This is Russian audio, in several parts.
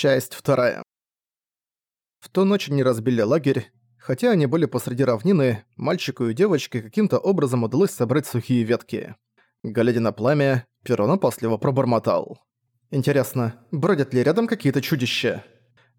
Часть вторая. В ту ночь они разбили лагерь. Хотя они были посреди равнины, мальчику и девочке каким-то образом удалось собрать сухие ветки. Глядя на пламя, Перон опасливо пробормотал. «Интересно, бродят ли рядом какие-то чудища?»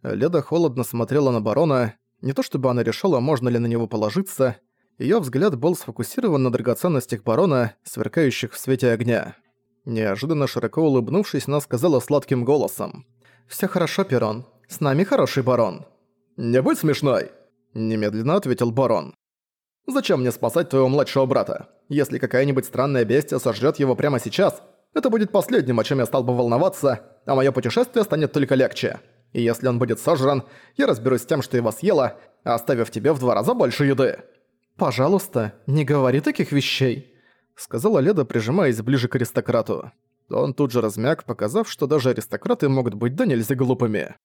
Леда холодно смотрела на барона. Не то чтобы она решала, можно ли на него положиться. Её взгляд был сфокусирован на драгоценностях барона, сверкающих в свете огня. Неожиданно широко улыбнувшись, она сказала сладким голосом. «Всё хорошо, Перон. С нами хороший барон». «Не будь смешной!» – немедленно ответил барон. «Зачем мне спасать твоего младшего брата? Если какая-нибудь странная бестия сожрёт его прямо сейчас, это будет последним, о чем я стал бы волноваться, а моё путешествие станет только легче. И если он будет сожран, я разберусь с тем, что его съела, оставив тебе в два раза больше еды». «Пожалуйста, не говори таких вещей», — сказала Леда, прижимаясь ближе к аристократу. Он тут же размяк, показав, что даже аристократы могут быть да нельзя глупыми.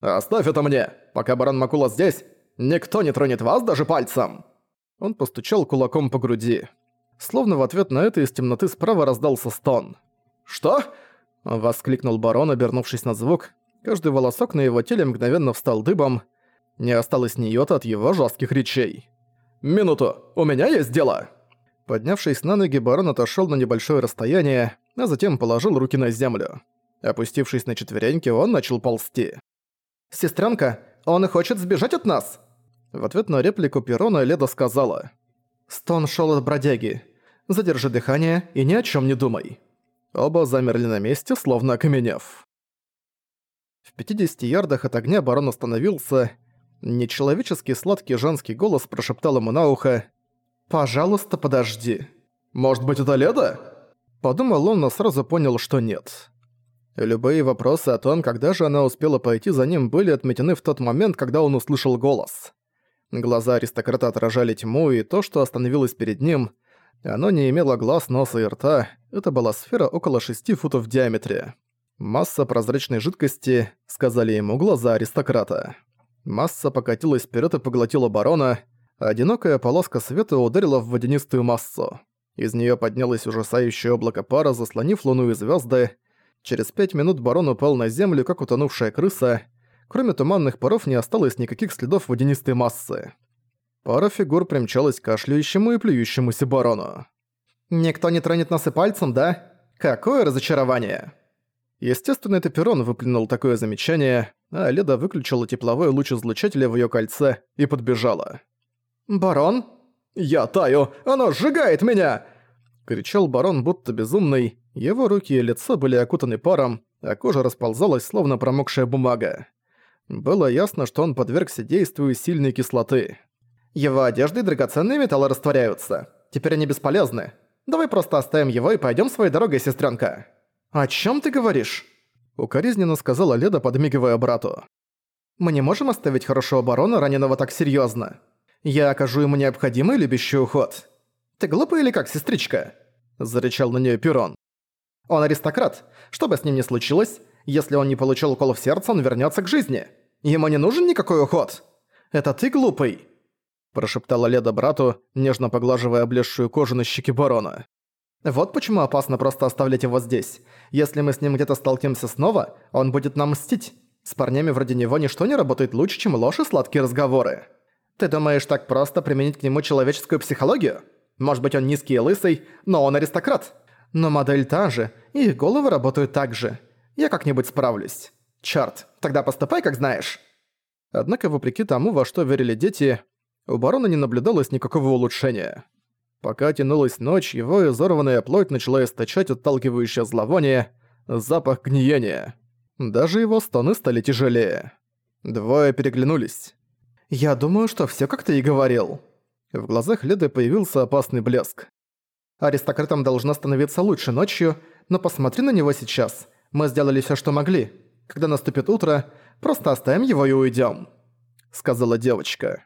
«Оставь это мне! Пока барон Макула здесь, никто не тронет вас даже пальцем!» Он постучал кулаком по груди. Словно в ответ на это из темноты справа раздался стон. «Что?» – воскликнул барон, обернувшись на звук. Каждый волосок на его теле мгновенно встал дыбом. Не осталось ни йота от его жестких речей. «Минуту! У меня есть дело!» Поднявшись на ноги, барон отошёл на небольшое расстояние, а затем положил руки на землю. Опустившись на четвереньки, он начал ползти. «Сестрёнка, он хочет сбежать от нас!» В ответ на реплику Перона Леда сказала. «Стон шёл от бродяги. Задержи дыхание и ни о чём не думай». Оба замерли на месте, словно окаменев. В 50 ярдах от огня барон остановился. Нечеловеческий сладкий женский голос прошептал ему на ухо «Пожалуйста, подожди». «Может быть, это Леда?» Подумал он, но сразу понял, что нет. Любые вопросы о том, когда же она успела пойти за ним, были отметены в тот момент, когда он услышал голос. Глаза аристократа отражали тьму, и то, что остановилось перед ним, оно не имело глаз, носа и рта, это была сфера около шести футов в диаметре. Масса прозрачной жидкости, сказали ему глаза аристократа. Масса покатилась вперед и поглотила барона, одинокая полоска света ударила в водянистую массу. Из нее поднялось ужасающее облако пара, заслонив луну и звезды. Через пять минут барон упал на землю, как утонувшая крыса. Кроме туманных паров не осталось никаких следов водянистой массы. Пара фигур примчалась к кашляющему и плюющемуся барону. «Никто не тронет нас и пальцем, да? Какое разочарование!» Естественно, это Перрон выплюнул такое замечание, а Леда выключила тепловой луч излучателя в её кольце и подбежала. «Барон?» «Я таю! Оно сжигает меня!» Кричал барон, будто безумный. Его руки и лицо были окутаны паром, а кожа расползалась, словно промокшая бумага. Было ясно, что он подвергся действию сильной кислоты. «Его одежды и драгоценные металлы растворяются. Теперь они бесполезны. Давай просто оставим его и пойдем своей дорогой, сестренка. «О чем ты говоришь?» Укоризненно сказала Леда, подмигивая брату. «Мы не можем оставить хорошего барона, раненого так серьезно. Я окажу ему необходимый любящий уход. Ты глупый или как, сестричка?» Зарычал на нее Пирон. «Он аристократ. Что бы с ним ни случилось, если он не получил укол в сердце, он вернется к жизни. Ему не нужен никакой уход. Это ты глупый!» Прошептала Леда брату, нежно поглаживая облезшую кожу на щеке барона. «Вот почему опасно просто оставлять его здесь. Если мы с ним где-то столкнемся снова, он будет нам мстить. С парнями вроде него ничто не работает лучше, чем ложь и сладкие разговоры. Ты думаешь, так просто применить к нему человеческую психологию? Может быть, он низкий и лысый, но он аристократ. Но модель та же, и их головы работают так же. Я как-нибудь справлюсь. Чёрт, тогда поступай, как знаешь». Однако, вопреки тому, во что верили дети, у барона не наблюдалось никакого улучшения. Пока тянулась ночь, его изорванная плоть начала источать отталкивающее зловоние, запах гниения. Даже его стоны стали тяжелее. Двое переглянулись. «Я думаю, что всё как ты и говорил». В глазах Леды появился опасный блеск. «Аристократам должно становиться лучше ночью, но посмотри на него сейчас. Мы сделали всё, что могли. Когда наступит утро, просто оставим его и уйдём», — сказала девочка.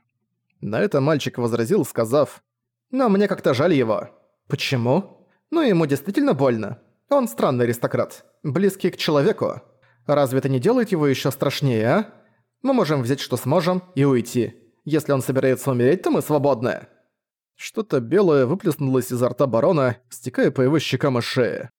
На это мальчик возразил, сказав, «Но мне как-то жаль его». «Почему?» «Ну, ему действительно больно. Он странный аристократ, близкий к человеку. Разве это не делает его ещё страшнее, а?» Мы можем взять, что сможем, и уйти. Если он собирается умереть, то мы свободны». Что-то белое выплеснулось изо рта барона, стекая по его щекам и шее.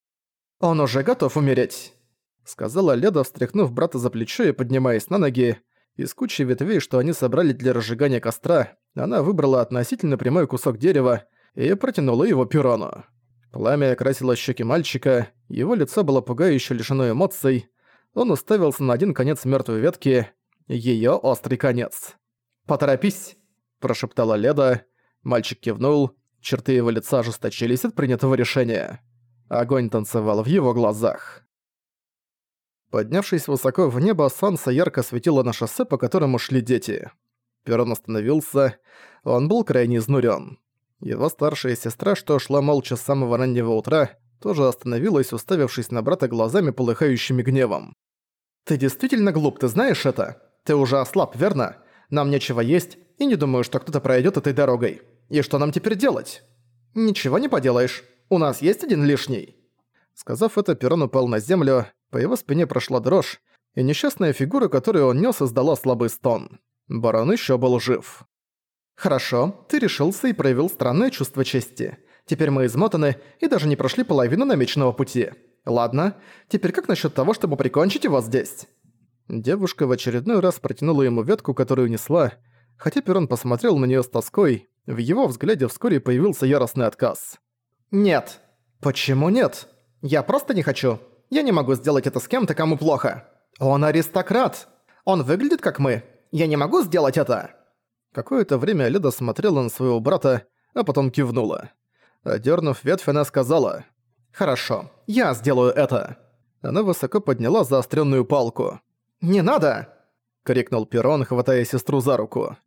«Он уже готов умереть», — сказала Леда, встряхнув брата за плечо и поднимаясь на ноги. Из кучи ветвей, что они собрали для разжигания костра, она выбрала относительно прямой кусок дерева и протянула его Пирону. Пламя окрасило щеки мальчика, его лицо было пугающе лишено эмоций. Он уставился на один конец мертвой ветки, ее острый конец. «Поторопись!» – прошептала Леда. Мальчик кивнул, черты его лица ожесточились от принятого решения. Огонь танцевал в его глазах. Поднявшись высоко в небо, солнце ярко светило на шоссе, по которому шли дети. Перрон остановился, он был крайне изнурен. Его старшая сестра, что шла молча с самого раннего утра, тоже остановилась, уставившись на брата глазами, полыхающими гневом. «Ты действительно глуп, ты знаешь это? Ты уже ослаб, верно? Нам нечего есть, и не думаю, что кто-то пройдет этой дорогой. И что нам теперь делать?» «Ничего не поделаешь. У нас есть один лишний». Сказав это, Перрон упал на землю, по его спине прошла дрожь, и несчастная фигура, которую он нес, издала слабый стон. Барон еще был жив. «Хорошо, ты решился и проявил странное чувство чести. Теперь мы измотаны и даже не прошли половину намеченного пути. Ладно, теперь как насчет того, чтобы прикончить его здесь?» Девушка в очередной раз протянула ему ветку, которую несла. Хотя Перрон посмотрел на нее с тоской, в его взгляде вскоре появился яростный отказ. «Нет». «Почему нет? Я просто не хочу. Я не могу сделать это с кем-то, кому плохо. Он аристократ. Он выглядит как мы. Я не могу сделать это». Какое-то время Леда смотрела на своего брата, а потом кивнула. Одернув ветвь, она сказала «Хорошо, я сделаю это». Она высоко подняла заостренную палку. «Не надо!» — крикнул Перрон, хватая сестру за руку.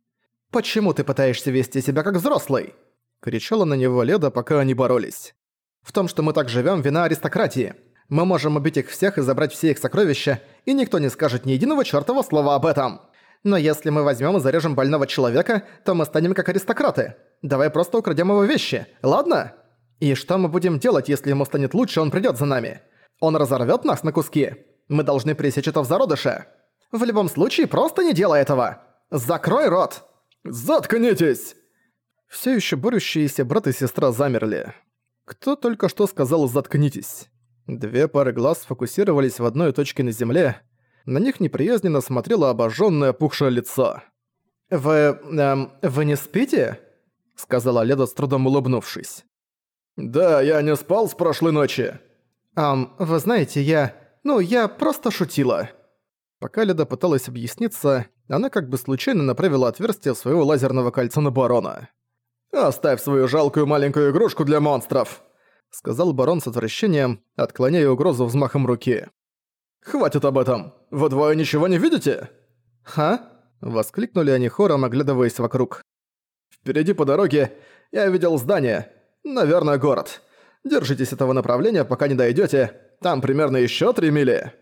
«Почему ты пытаешься вести себя как взрослый?» — кричала на него Леда, пока они боролись. «В том, что мы так живем, вина аристократии. Мы можем убить их всех и забрать все их сокровища, и никто не скажет ни единого чёртова слова об этом. Но если мы возьмем и зарежем больного человека, то мы станем как аристократы. Давай просто украдем его вещи, ладно? И что мы будем делать, если ему станет лучше, он придёт за нами? Он разорвёт нас на куски. Мы должны пресечь это в зародыше. В любом случае, просто не делай этого. Закрой рот. Заткнитесь! Все еще борющиеся брат и сестра замерли. Кто только что сказал «заткнитесь». Две пары глаз сфокусировались в одной точке на земле, на них неприязненно смотрело обожжённое опухшее лицо. «Вы... эм... вы не спите?» — сказала Леда с трудом улыбнувшись. «Да, я не спал с прошлой ночи». «Ам, вы знаете, я... ну, я просто шутила». Пока Леда пыталась объясниться, она как бы случайно направила отверстие своего лазерного кольца на барона. «Оставь свою жалкую маленькую игрушку для монстров!» сказал барон с отвращением, отклоняя угрозу взмахом руки. «Хватит об этом! Вы двое ничего не видите?» «Ха?» – воскликнули они хором, оглядываясь вокруг. «Впереди по дороге я видел здание. Наверное, город. Держитесь этого направления, пока не дойдете. Там примерно еще три мили».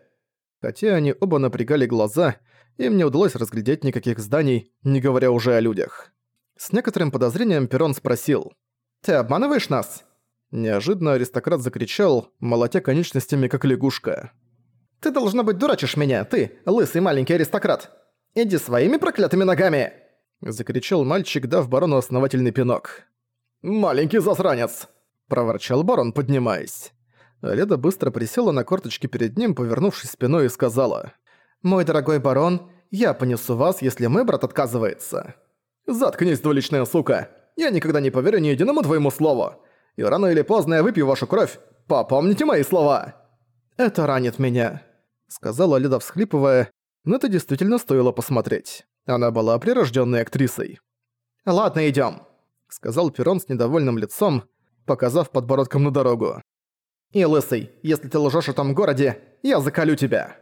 Хотя они оба напрягали глаза, им не удалось разглядеть никаких зданий, не говоря уже о людях. С некоторым подозрением Перрон спросил. «Ты обманываешь нас?» Неожиданно аристократ закричал, молотя конечностями, как лягушка. «Ты, должно быть, дурачишь меня, ты, лысый маленький аристократ! Иди своими проклятыми ногами!» Закричал мальчик, дав барону основательный пинок. «Маленький засранец!» – проворчал барон, поднимаясь. Леда быстро присела на корточки перед ним, повернувшись спиной и сказала. «Мой дорогой барон, я понесу вас, если мой брат отказывается». «Заткнись, двуличная сука! Я никогда не поверю ни единому твоему слову! И рано или поздно я выпью вашу кровь! Попомните мои слова!» «Это ранит меня», сказала Лида, всхлипывая, но это действительно стоило посмотреть. Она была прирожденной актрисой. «Ладно, идем, сказал Перрон с недовольным лицом, показав подбородком на дорогу. «И, лысый, если ты лжешь о том городе, я заколю тебя!»